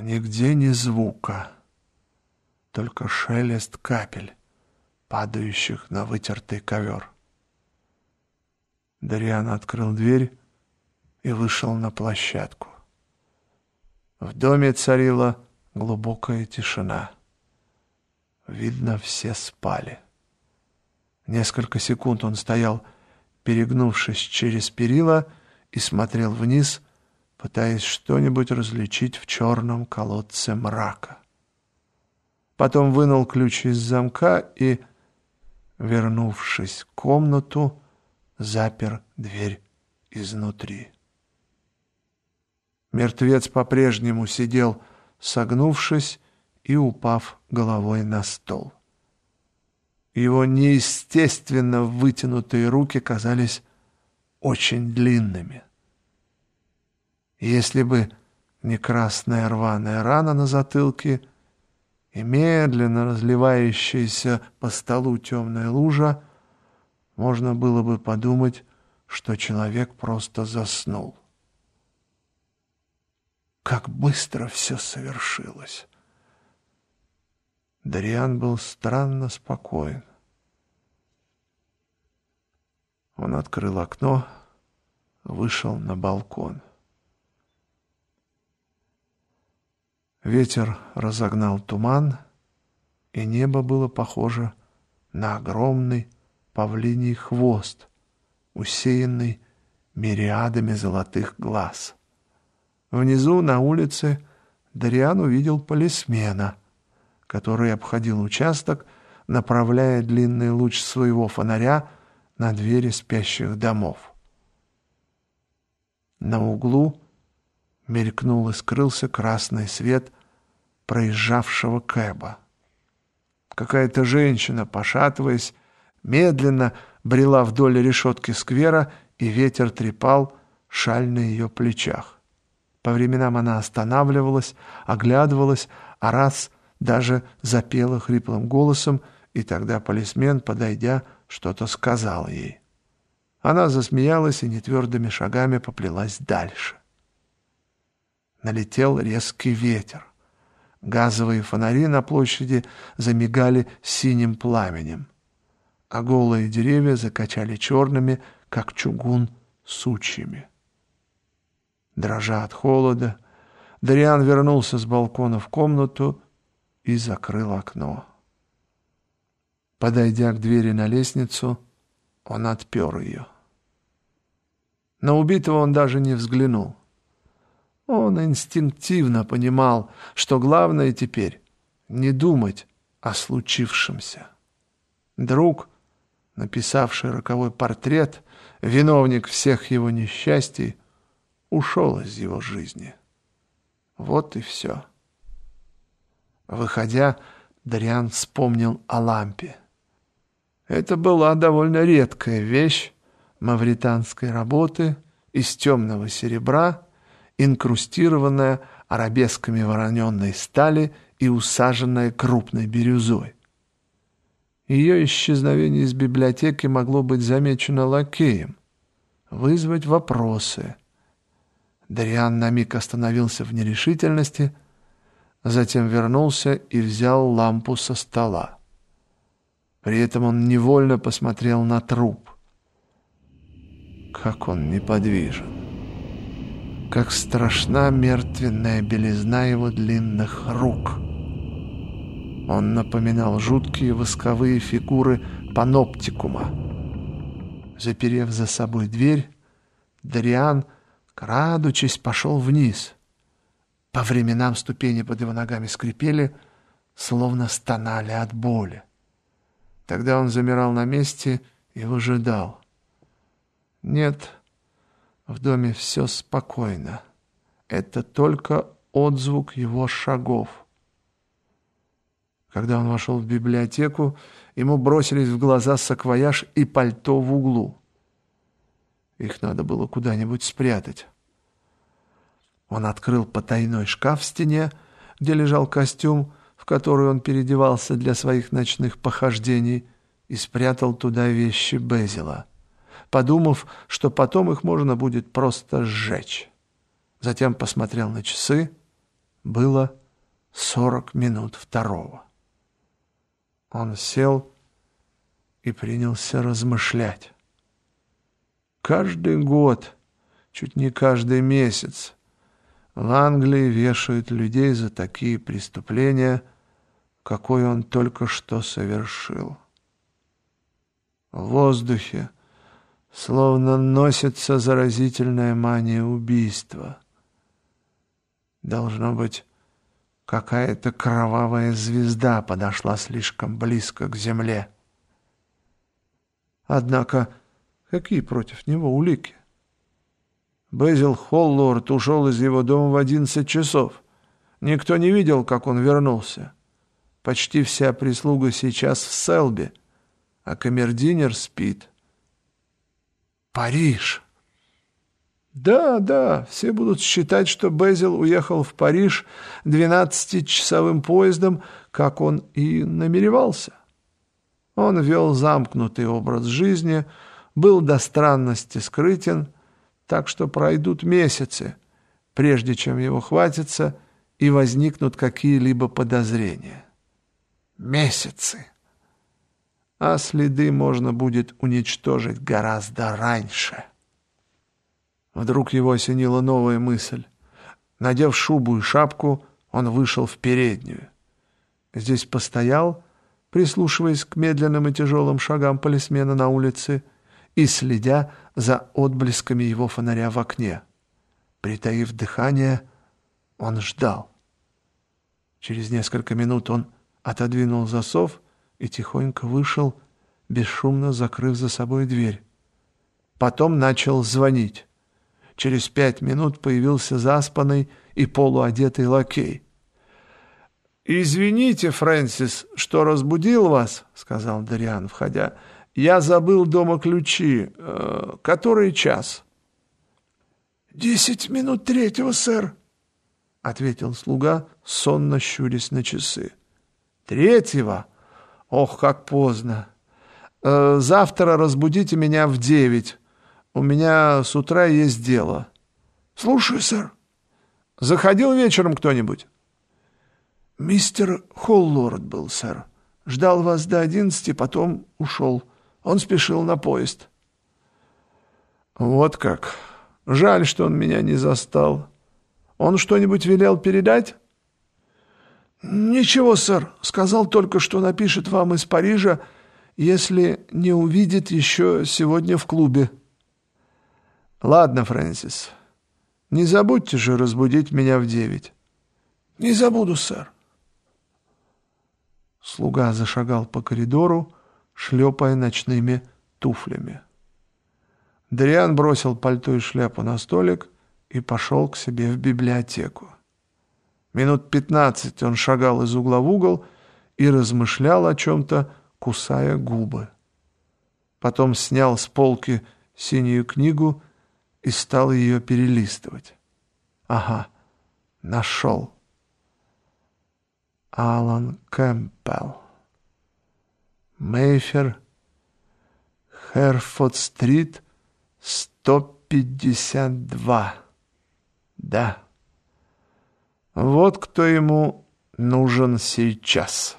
Нигде ни звука, только шелест капель, падающих на вытертый ковер. Дариан открыл дверь и вышел на площадку. В доме царила глубокая тишина. Видно, все спали. Несколько секунд он стоял, перегнувшись через перила, и смотрел вниз, пытаясь что-нибудь различить в черном колодце мрака. Потом вынул ключ из замка и, вернувшись в комнату, запер дверь изнутри. Мертвец по-прежнему сидел, согнувшись и упав головой на стол. Его неестественно вытянутые руки казались очень длинными. Если бы не красная рваная рана на затылке и медленно разливающаяся по столу темная лужа, можно было бы подумать, что человек просто заснул. Как быстро все совершилось! Дариан был странно спокоен. Он открыл окно, вышел на балкон. Ветер разогнал туман, и небо было похоже на огромный павлиний хвост, усеянный мириадами золотых глаз. Внизу на улице Дариан увидел полисмена, который обходил участок, направляя длинный луч своего фонаря на двери спящих домов. На углу мелькнул и скрылся красный свет проезжавшего кэба. Какая-то женщина, пошатываясь, медленно брела вдоль решетки сквера, и ветер трепал шаль на ее плечах. По временам она останавливалась, оглядывалась, а раз даже запела хриплым голосом, и тогда полисмен, подойдя, что-то сказал ей. Она засмеялась и нетвердыми шагами поплелась дальше. Налетел резкий ветер. Газовые фонари на площади замигали синим пламенем, а голые деревья закачали черными, как чугун, сучьями. Дрожа от холода, Дариан вернулся с балкона в комнату и закрыл окно. Подойдя к двери на лестницу, он отпер ее. На убитого он даже не взглянул. Он инстинктивно понимал, что главное теперь не думать о случившемся. Друг, написавший роковой портрет, виновник всех его несчастий, ушел из его жизни. Вот и все. Выходя, Дариан вспомнил о лампе. Это была довольно редкая вещь мавританской работы из темного серебра, инкрустированная арабесками вороненной стали и усаженная крупной бирюзой. Ее исчезновение из библиотеки могло быть замечено лакеем, вызвать вопросы. Дариан на миг остановился в нерешительности, затем вернулся и взял лампу со стола. При этом он невольно посмотрел на труп. Как он неподвижен как страшна мертвенная белизна его длинных рук. Он напоминал жуткие восковые фигуры паноптикума. Заперев за собой дверь, Дариан, крадучись, пошел вниз. По временам ступени под его ногами скрипели, словно стонали от боли. Тогда он замирал на месте и выжидал. Нет, в доме все спокойно. Это только отзвук его шагов. Когда он вошел в библиотеку, ему бросились в глаза саквояж и пальто в углу. Их надо было куда-нибудь спрятать. Он открыл потайной шкаф в стене, где лежал костюм, в который он переодевался для своих ночных похождений, и спрятал туда вещи Безила подумав, что потом их можно будет просто сжечь. Затем посмотрел на часы, Было сорок минут второго. Он сел и принялся размышлять. Каждый год, чуть не каждый месяц, в Англии вешают людей за такие преступления, какой он только что совершил. В воздухе словно носится заразительная мания убийства. Должно быть, какая-то кровавая звезда подошла слишком близко к земле. Однако, какие против него улики? Безил Холлорд ушел из его дома в одиннадцать часов. Никто не видел, как он вернулся. Почти вся прислуга сейчас в Селби, а камердинер спит. Париж. Да, да, все будут считать, что Безил уехал в Париж двенадцатичасовым поездом, как он и намеревался. Он вел замкнутый образ жизни, был до странности скрытен, так что пройдут месяцы, прежде чем его хватится и возникнут какие-либо подозрения. Месяцы. А следы можно будет уничтожить гораздо раньше. Вдруг его осенила новая мысль. Надев шубу и шапку, он вышел в переднюю. Здесь постоял, прислушиваясь к медленным и тяжелым шагам полисмена на улице и следя за отблесками его фонаря в окне. Притаив дыхание, он ждал. Через несколько минут он отодвинул засов и тихонько вышел, бесшумно закрыв за собой дверь. Потом начал звонить. Через пять минут появился заспанный и полуодетый лакей. «Извините, Фрэнсис, что разбудил вас», — сказал Дариан, входя. «Я забыл дома ключи. Э, который час?» «Десять минут третьего, сэр», — ответил слуга, сонно щурясь на часы. «Третьего? Ох, как поздно. Э, завтра разбудите меня в девять. У меня с утра есть дело». «Слушаю, сэр». «Заходил вечером кто-нибудь?» «Мистер Холлорд был, сэр. Ждал вас до одиннадцати, потом ушел. Он спешил на поезд». «Вот как. Жаль, что он меня не застал. Он что-нибудь велел передать?» «Ничего, сэр. Сказал только, что напишет вам из Парижа, если не увидит еще сегодня в клубе». «Ладно, Фрэнсис. Не забудьте же разбудить меня в девять». «Не забуду, сэр». Слуга зашагал по коридору, шлепая ночными туфлями. Дриан бросил пальто и шляпу на столик и пошел к себе в библиотеку. Минут пятнадцать он шагал из угла в угол и размышлял о чем-то, кусая губы. Потом снял с полки синюю книгу и стал ее перелистывать. Ага, нашел. Алан Кэмпбелл. Мейфер, Херфорд-стрит, 152. Да. Вот кто ему нужен сейчас.